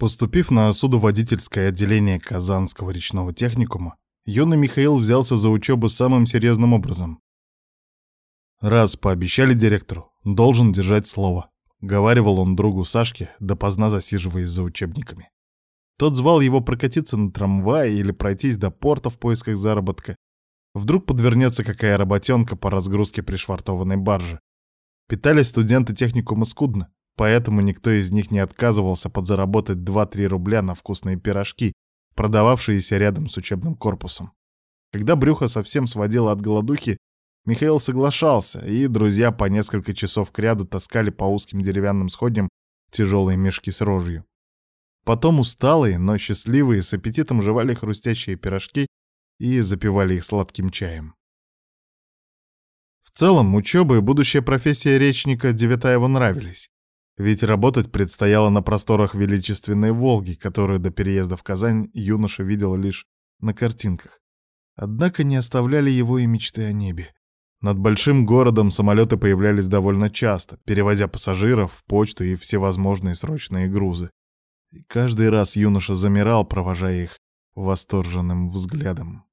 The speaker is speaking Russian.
Поступив на судоводительское отделение Казанского речного техникума, юный Михаил взялся за учебу самым серьезным образом. «Раз пообещали директору, должен держать слово», — говаривал он другу Сашке, допоздна засиживаясь за учебниками. Тот звал его прокатиться на трамвае или пройтись до порта в поисках заработка. Вдруг подвернется какая работенка по разгрузке пришвартованной баржи. Питались студенты техникума скудно, поэтому никто из них не отказывался подзаработать 2-3 рубля на вкусные пирожки, продававшиеся рядом с учебным корпусом. Когда брюхо совсем сводило от голодухи, Михаил соглашался, и друзья по несколько часов кряду таскали по узким деревянным сходням тяжелые мешки с рожью. Потом усталые, но счастливые, с аппетитом жевали хрустящие пирожки и запивали их сладким чаем. В целом, учеба и будущая профессия речника Девятаева нравились. Ведь работать предстояло на просторах величественной «Волги», которую до переезда в Казань юноша видел лишь на картинках. Однако не оставляли его и мечты о небе. Над большим городом самолеты появлялись довольно часто, перевозя пассажиров, почту и всевозможные срочные грузы. И каждый раз юноша замирал, провожая их восторженным взглядом.